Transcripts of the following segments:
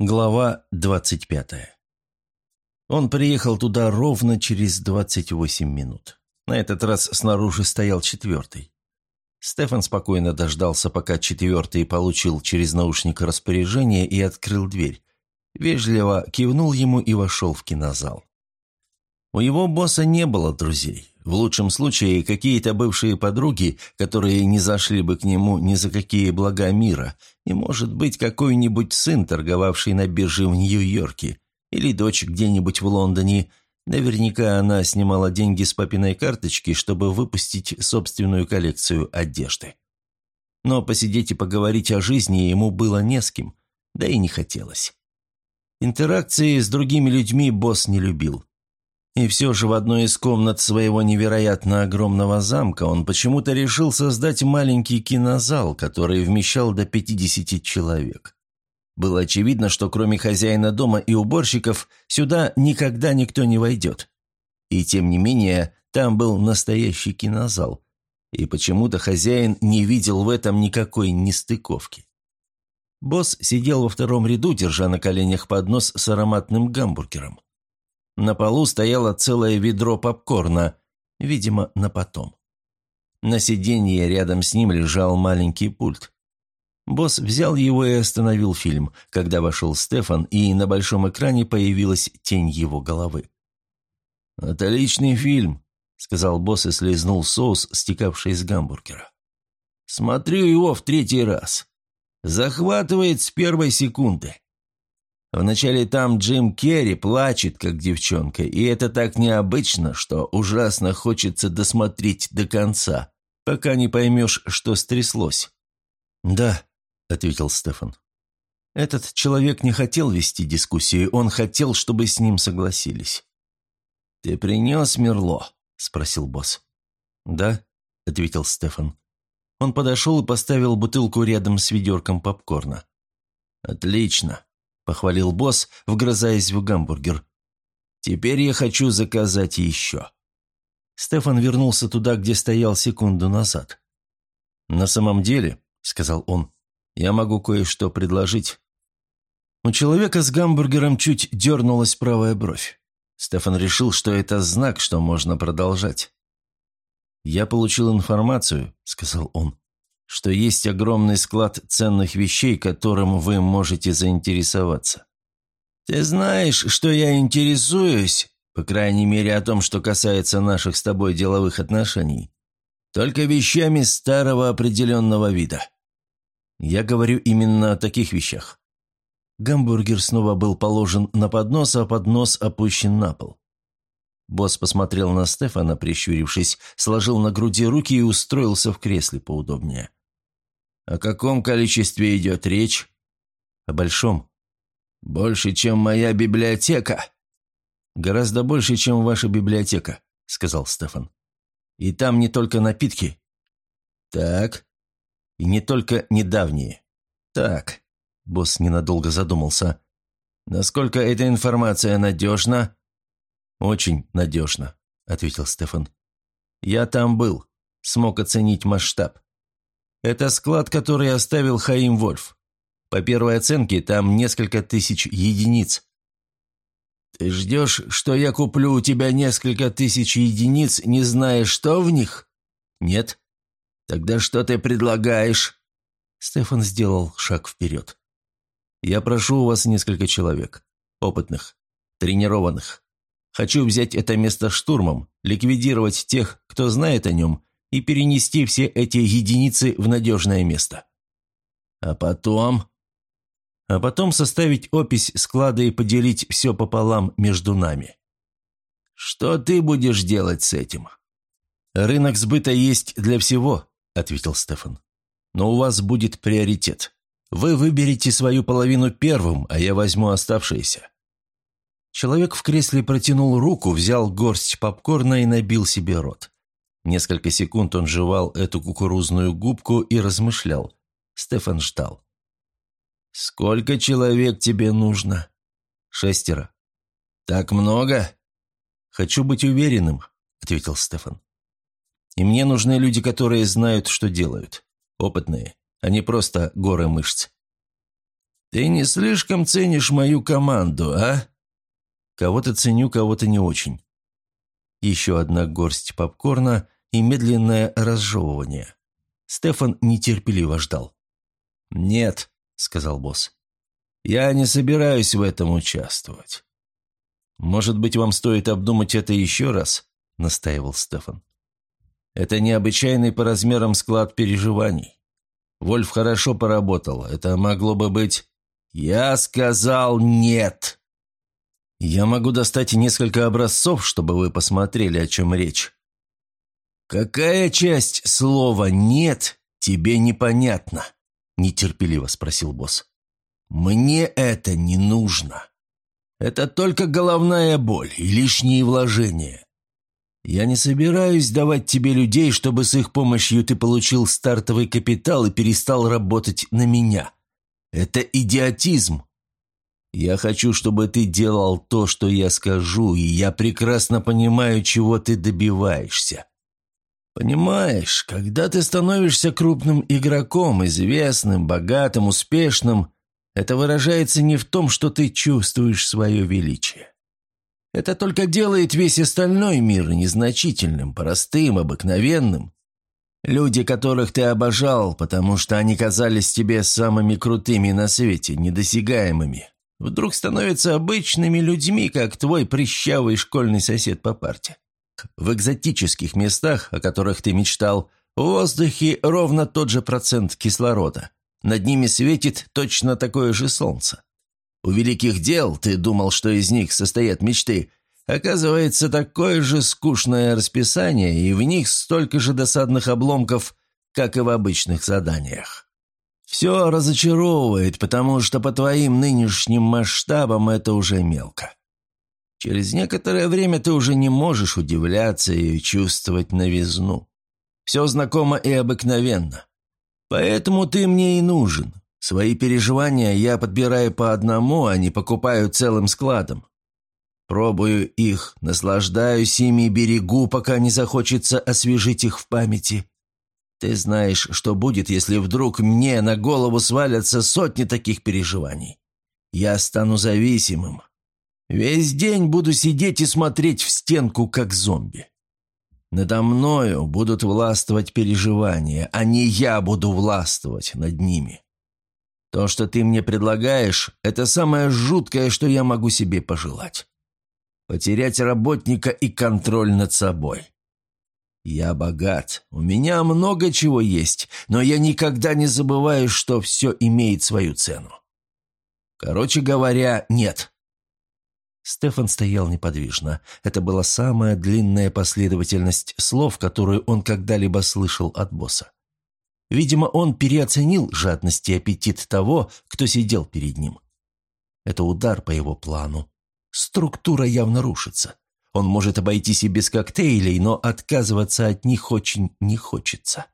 Глава двадцать пятая. Он приехал туда ровно через двадцать восемь минут. На этот раз снаружи стоял четвертый. Стефан спокойно дождался, пока четвертый получил через наушник распоряжение и открыл дверь. Вежливо кивнул ему и вошел в кинозал. У его босса не было друзей. В лучшем случае, какие-то бывшие подруги, которые не зашли бы к нему ни за какие блага мира, и, может быть, какой-нибудь сын, торговавший на бирже в Нью-Йорке, или дочь где-нибудь в Лондоне. Наверняка она снимала деньги с папиной карточки, чтобы выпустить собственную коллекцию одежды. Но посидеть и поговорить о жизни ему было не с кем, да и не хотелось. Интеракции с другими людьми босс не любил. И все же в одной из комнат своего невероятно огромного замка он почему-то решил создать маленький кинозал, который вмещал до 50 человек. Было очевидно, что кроме хозяина дома и уборщиков сюда никогда никто не войдет. И тем не менее, там был настоящий кинозал. И почему-то хозяин не видел в этом никакой нестыковки. Босс сидел во втором ряду, держа на коленях поднос с ароматным гамбургером. На полу стояло целое ведро попкорна, видимо, на потом. На сиденье рядом с ним лежал маленький пульт. Босс взял его и остановил фильм, когда вошел Стефан, и на большом экране появилась тень его головы. «Отличный фильм», — сказал босс и слезнул соус, стекавший из гамбургера. «Смотрю его в третий раз. Захватывает с первой секунды. Вначале там Джим Керри плачет, как девчонка, и это так необычно, что ужасно хочется досмотреть до конца, пока не поймешь, что стряслось. «Да», — ответил Стефан. Этот человек не хотел вести дискуссию, он хотел, чтобы с ним согласились. «Ты принес Мерло?» — спросил босс. «Да», — ответил Стефан. Он подошел и поставил бутылку рядом с ведерком попкорна. «Отлично похвалил босс, вгрызаясь в гамбургер. «Теперь я хочу заказать еще». Стефан вернулся туда, где стоял секунду назад. «На самом деле», — сказал он, — «я могу кое-что предложить». У человека с гамбургером чуть дернулась правая бровь. Стефан решил, что это знак, что можно продолжать. «Я получил информацию», — сказал он, что есть огромный склад ценных вещей, которым вы можете заинтересоваться. Ты знаешь, что я интересуюсь, по крайней мере о том, что касается наших с тобой деловых отношений, только вещами старого определенного вида. Я говорю именно о таких вещах. Гамбургер снова был положен на поднос, а поднос опущен на пол. Босс посмотрел на Стефана, прищурившись, сложил на груди руки и устроился в кресле поудобнее. О каком количестве идет речь? О большом. Больше, чем моя библиотека. Гораздо больше, чем ваша библиотека, сказал Стефан. И там не только напитки. Так. И не только недавние. Так. Босс ненадолго задумался. Насколько эта информация надежна? Очень надежна, ответил Стефан. Я там был. Смог оценить масштаб. Это склад, который оставил Хаим Вольф. По первой оценке, там несколько тысяч единиц. Ты ждешь, что я куплю у тебя несколько тысяч единиц, не зная, что в них? Нет? Тогда что ты предлагаешь?» Стефан сделал шаг вперед. «Я прошу у вас несколько человек. Опытных, тренированных. Хочу взять это место штурмом, ликвидировать тех, кто знает о нем, и перенести все эти единицы в надежное место. А потом... А потом составить опись склада и поделить все пополам между нами. Что ты будешь делать с этим? Рынок сбыта есть для всего, ответил Стефан. Но у вас будет приоритет. Вы выберете свою половину первым, а я возьму оставшиеся. Человек в кресле протянул руку, взял горсть попкорна и набил себе рот. Несколько секунд он жевал эту кукурузную губку и размышлял. Стефан ждал. «Сколько человек тебе нужно?» «Шестеро». «Так много?» «Хочу быть уверенным», — ответил Стефан. «И мне нужны люди, которые знают, что делают. Опытные, а не просто горы мышц». «Ты не слишком ценишь мою команду, а?» «Кого-то ценю, кого-то не очень». Еще одна горсть попкорна и медленное разжевывание. Стефан нетерпеливо ждал. «Нет», — сказал босс. «Я не собираюсь в этом участвовать». «Может быть, вам стоит обдумать это еще раз?» — настаивал Стефан. «Это необычайный по размерам склад переживаний. Вольф хорошо поработал. Это могло бы быть...» «Я сказал нет!» «Я могу достать несколько образцов, чтобы вы посмотрели, о чем речь». «Какая часть слова «нет» тебе непонятна?» – нетерпеливо спросил босс. «Мне это не нужно. Это только головная боль и лишние вложения. Я не собираюсь давать тебе людей, чтобы с их помощью ты получил стартовый капитал и перестал работать на меня. Это идиотизм. Я хочу, чтобы ты делал то, что я скажу, и я прекрасно понимаю, чего ты добиваешься. Понимаешь, когда ты становишься крупным игроком, известным, богатым, успешным, это выражается не в том, что ты чувствуешь свое величие. Это только делает весь остальной мир незначительным, простым, обыкновенным. Люди, которых ты обожал, потому что они казались тебе самыми крутыми на свете, недосягаемыми, вдруг становятся обычными людьми, как твой прыщавый школьный сосед по парте. В экзотических местах, о которых ты мечтал, в воздухе ровно тот же процент кислорода. Над ними светит точно такое же солнце. У великих дел ты думал, что из них состоят мечты, Оказывается, такое же скучное расписание, и в них столько же досадных обломков, как и в обычных заданиях. Все разочаровывает, потому что по твоим нынешним масштабам это уже мелко. Через некоторое время ты уже не можешь удивляться и чувствовать новизну. Все знакомо и обыкновенно. Поэтому ты мне и нужен. Свои переживания я подбираю по одному, а не покупаю целым складом. Пробую их, наслаждаюсь ими и берегу, пока не захочется освежить их в памяти. Ты знаешь, что будет, если вдруг мне на голову свалятся сотни таких переживаний. Я стану зависимым. Весь день буду сидеть и смотреть в стенку, как зомби. Надо мною будут властвовать переживания, а не я буду властвовать над ними. То, что ты мне предлагаешь, это самое жуткое, что я могу себе пожелать потерять работника и контроль над собой. Я богат, у меня много чего есть, но я никогда не забываю, что все имеет свою цену. Короче говоря, нет. Стефан стоял неподвижно. Это была самая длинная последовательность слов, которую он когда-либо слышал от босса. Видимо, он переоценил жадность и аппетит того, кто сидел перед ним. Это удар по его плану. Структура явно рушится. Он может обойтись и без коктейлей, но отказываться от них очень не хочется.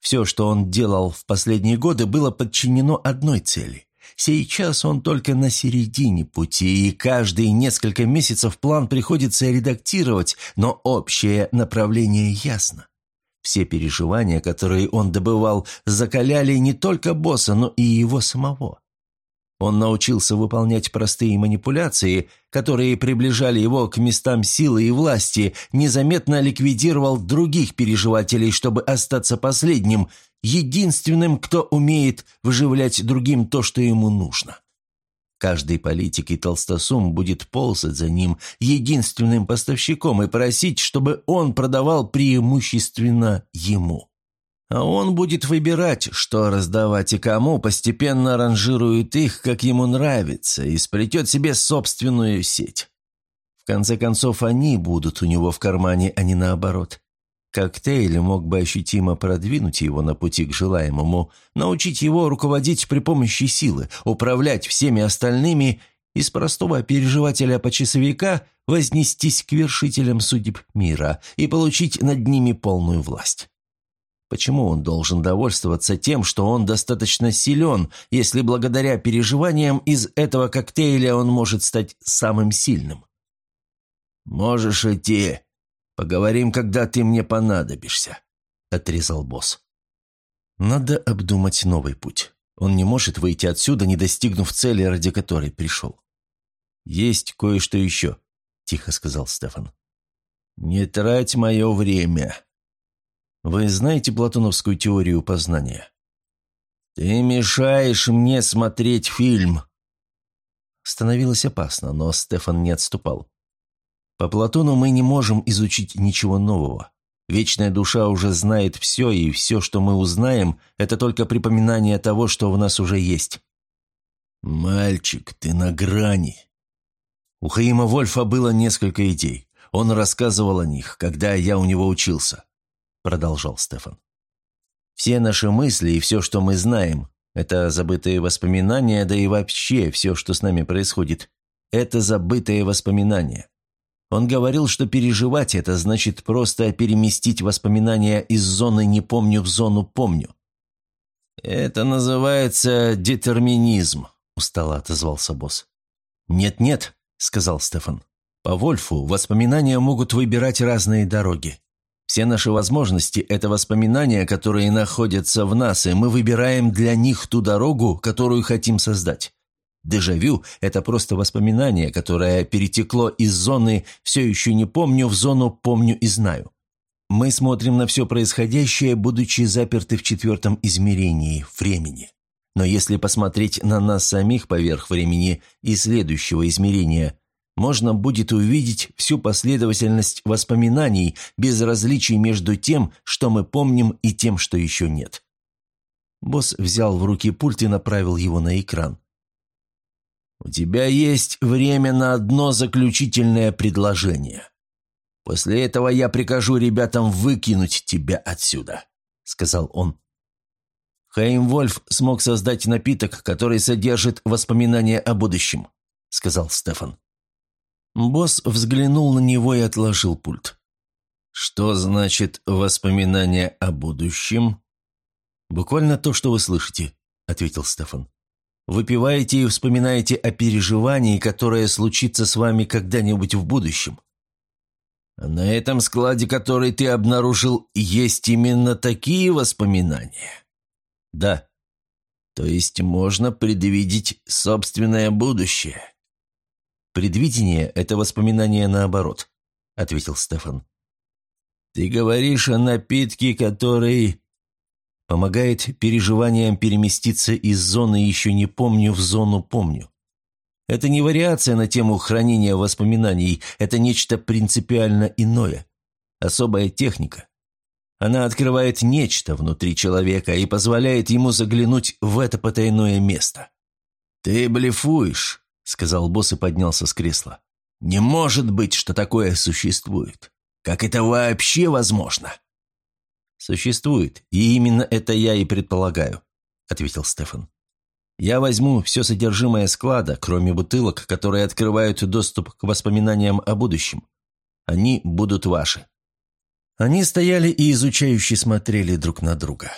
Все, что он делал в последние годы, было подчинено одной цели. Сейчас он только на середине пути, и каждые несколько месяцев план приходится редактировать, но общее направление ясно. Все переживания, которые он добывал, закаляли не только босса, но и его самого. Он научился выполнять простые манипуляции, которые приближали его к местам силы и власти, незаметно ликвидировал других переживателей, чтобы остаться последним, единственным, кто умеет выживлять другим то, что ему нужно. Каждый политик и толстосум будет ползать за ним единственным поставщиком и просить, чтобы он продавал преимущественно ему. А он будет выбирать, что раздавать и кому, постепенно ранжирует их, как ему нравится, и сплетет себе собственную сеть. В конце концов, они будут у него в кармане, а не наоборот. Коктейль мог бы ощутимо продвинуть его на пути к желаемому, научить его руководить при помощи силы, управлять всеми остальными, из простого переживателя-почасовика вознестись к вершителям судеб мира и получить над ними полную власть. Почему он должен довольствоваться тем, что он достаточно силен, если благодаря переживаниям из этого коктейля он может стать самым сильным? «Можешь идти. Поговорим, когда ты мне понадобишься», — отрезал босс. «Надо обдумать новый путь. Он не может выйти отсюда, не достигнув цели, ради которой пришел. «Есть кое-что еще», — тихо сказал Стефан. «Не трать мое время». «Вы знаете платоновскую теорию познания?» «Ты мешаешь мне смотреть фильм». Становилось опасно, но Стефан не отступал. «По Платону мы не можем изучить ничего нового. Вечная душа уже знает все, и все, что мы узнаем, это только припоминание того, что в нас уже есть». «Мальчик, ты на грани». У Хаима Вольфа было несколько идей. Он рассказывал о них, когда я у него учился», — продолжал Стефан. «Все наши мысли и все, что мы знаем, это забытые воспоминания, да и вообще все, что с нами происходит, это забытые воспоминания. Он говорил, что переживать это значит просто переместить воспоминания из зоны «не помню» в зону «помню». «Это называется детерминизм», – устало отозвался босс. «Нет-нет», – сказал Стефан. «По Вольфу воспоминания могут выбирать разные дороги. Все наши возможности – это воспоминания, которые находятся в нас, и мы выбираем для них ту дорогу, которую хотим создать. Дежавю – это просто воспоминание, которое перетекло из зоны «все еще не помню» в зону «помню и знаю». Мы смотрим на все происходящее, будучи заперты в четвертом измерении – времени. Но если посмотреть на нас самих поверх времени и следующего измерения, можно будет увидеть всю последовательность воспоминаний без различий между тем, что мы помним, и тем, что еще нет. Босс взял в руки пульт и направил его на экран. «У тебя есть время на одно заключительное предложение. После этого я прикажу ребятам выкинуть тебя отсюда», — сказал он. «Хайм-Вольф смог создать напиток, который содержит воспоминания о будущем», — сказал Стефан. Босс взглянул на него и отложил пульт. «Что значит воспоминания о будущем?» «Буквально то, что вы слышите», — ответил Стефан. Выпиваете и вспоминаете о переживании, которое случится с вами когда-нибудь в будущем. на этом складе, который ты обнаружил, есть именно такие воспоминания? Да. То есть можно предвидеть собственное будущее. Предвидение – это воспоминание наоборот, ответил Стефан. Ты говоришь о напитке, который Помогает переживаниям переместиться из зоны «еще не помню» в зону «помню». Это не вариация на тему хранения воспоминаний, это нечто принципиально иное. Особая техника. Она открывает нечто внутри человека и позволяет ему заглянуть в это потайное место. «Ты блефуешь», — сказал босс и поднялся с кресла. «Не может быть, что такое существует. Как это вообще возможно?» «Существует, и именно это я и предполагаю», — ответил Стефан. «Я возьму все содержимое склада, кроме бутылок, которые открывают доступ к воспоминаниям о будущем. Они будут ваши». Они стояли и изучающе смотрели друг на друга.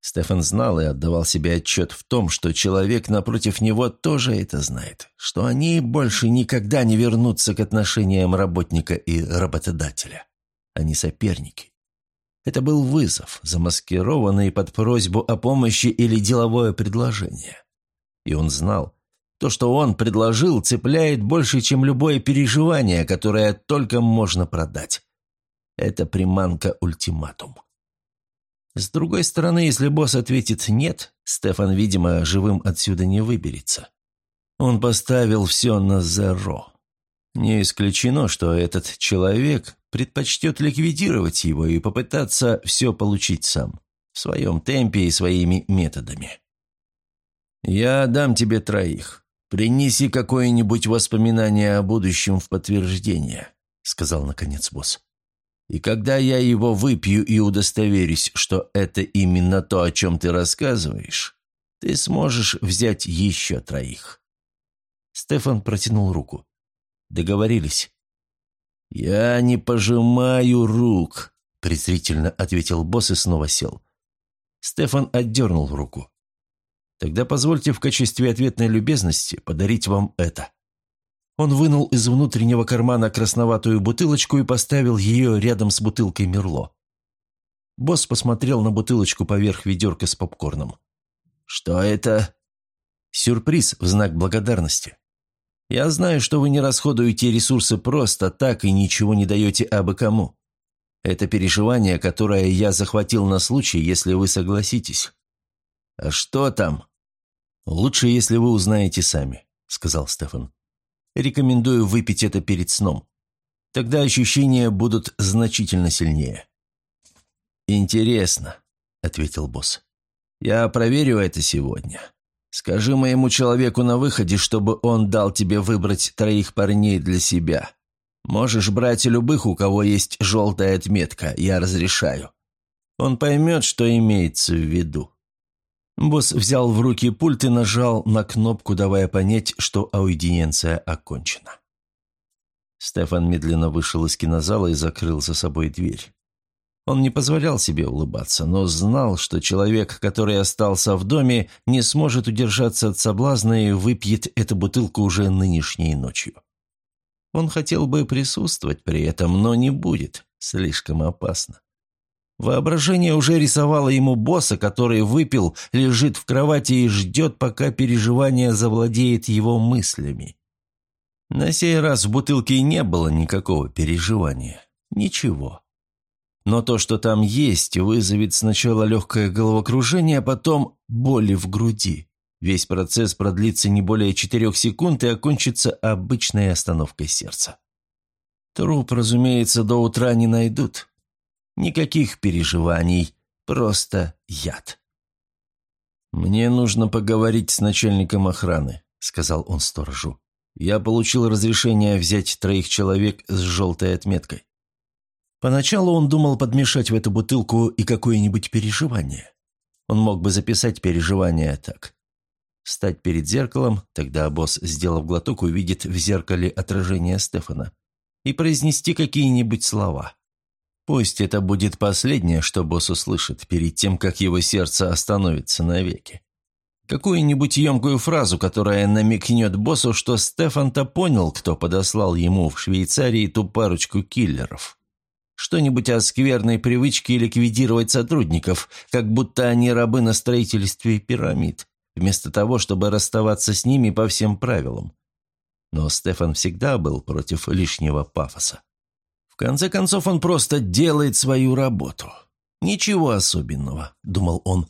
Стефан знал и отдавал себе отчет в том, что человек напротив него тоже это знает, что они больше никогда не вернутся к отношениям работника и работодателя. Они соперники. Это был вызов, замаскированный под просьбу о помощи или деловое предложение. И он знал, то, что он предложил, цепляет больше, чем любое переживание, которое только можно продать. Это приманка-ультиматум. С другой стороны, если босс ответит «нет», Стефан, видимо, живым отсюда не выберется. Он поставил все на зеро. Не исключено, что этот человек предпочтет ликвидировать его и попытаться все получить сам, в своем темпе и своими методами. «Я дам тебе троих. Принеси какое-нибудь воспоминание о будущем в подтверждение», — сказал наконец босс. «И когда я его выпью и удостоверюсь, что это именно то, о чем ты рассказываешь, ты сможешь взять еще троих». Стефан протянул руку. Договорились. «Я не пожимаю рук», – презрительно ответил босс и снова сел. Стефан отдернул руку. «Тогда позвольте в качестве ответной любезности подарить вам это». Он вынул из внутреннего кармана красноватую бутылочку и поставил ее рядом с бутылкой Мерло. Босс посмотрел на бутылочку поверх ведерка с попкорном. «Что это?» «Сюрприз в знак благодарности. Я знаю, что вы не расходуете ресурсы просто так и ничего не даете абы кому. Это переживание, которое я захватил на случай, если вы согласитесь». «А что там?» «Лучше, если вы узнаете сами», — сказал Стефан. «Рекомендую выпить это перед сном. Тогда ощущения будут значительно сильнее». «Интересно», — ответил босс. «Я проверю это сегодня. Скажи моему человеку на выходе, чтобы он дал тебе выбрать троих парней для себя. Можешь брать любых, у кого есть желтая отметка, я разрешаю. Он поймет, что имеется в виду». Босс взял в руки пульт и нажал на кнопку, давая понять, что аудиенция окончена. Стефан медленно вышел из кинозала и закрыл за собой дверь. Он не позволял себе улыбаться, но знал, что человек, который остался в доме, не сможет удержаться от соблазна и выпьет эту бутылку уже нынешней ночью. Он хотел бы присутствовать при этом, но не будет. Слишком опасно. Воображение уже рисовало ему босса, который выпил, лежит в кровати и ждет, пока переживание завладеет его мыслями. На сей раз в бутылке не было никакого переживания. Ничего. Но то, что там есть, вызовет сначала легкое головокружение, а потом боли в груди. Весь процесс продлится не более четырех секунд и окончится обычной остановкой сердца. Труп, разумеется, до утра не найдут. Никаких переживаний, просто яд. «Мне нужно поговорить с начальником охраны», — сказал он сторожу. «Я получил разрешение взять троих человек с желтой отметкой. Поначалу он думал подмешать в эту бутылку и какое-нибудь переживание. Он мог бы записать переживание так. Стать перед зеркалом, тогда босс, сделав глоток, увидит в зеркале отражение Стефана, и произнести какие-нибудь слова. Пусть это будет последнее, что босс услышит, перед тем, как его сердце остановится навеки. Какую-нибудь емкую фразу, которая намекнет боссу, что Стефан-то понял, кто подослал ему в Швейцарии ту парочку киллеров. Что-нибудь о скверной привычке ликвидировать сотрудников, как будто они рабы на строительстве пирамид, вместо того, чтобы расставаться с ними по всем правилам. Но Стефан всегда был против лишнего пафоса. В конце концов, он просто делает свою работу. «Ничего особенного», — думал он.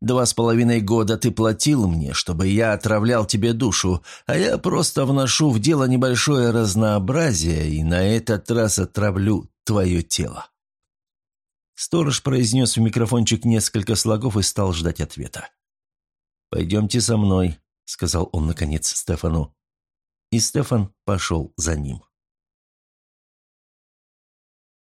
«Два с половиной года ты платил мне, чтобы я отравлял тебе душу, а я просто вношу в дело небольшое разнообразие и на этот раз отравлю твое тело». Сторож произнес в микрофончик несколько слогов и стал ждать ответа. «Пойдемте со мной», — сказал он, наконец, Стефану. И Стефан пошел за ним.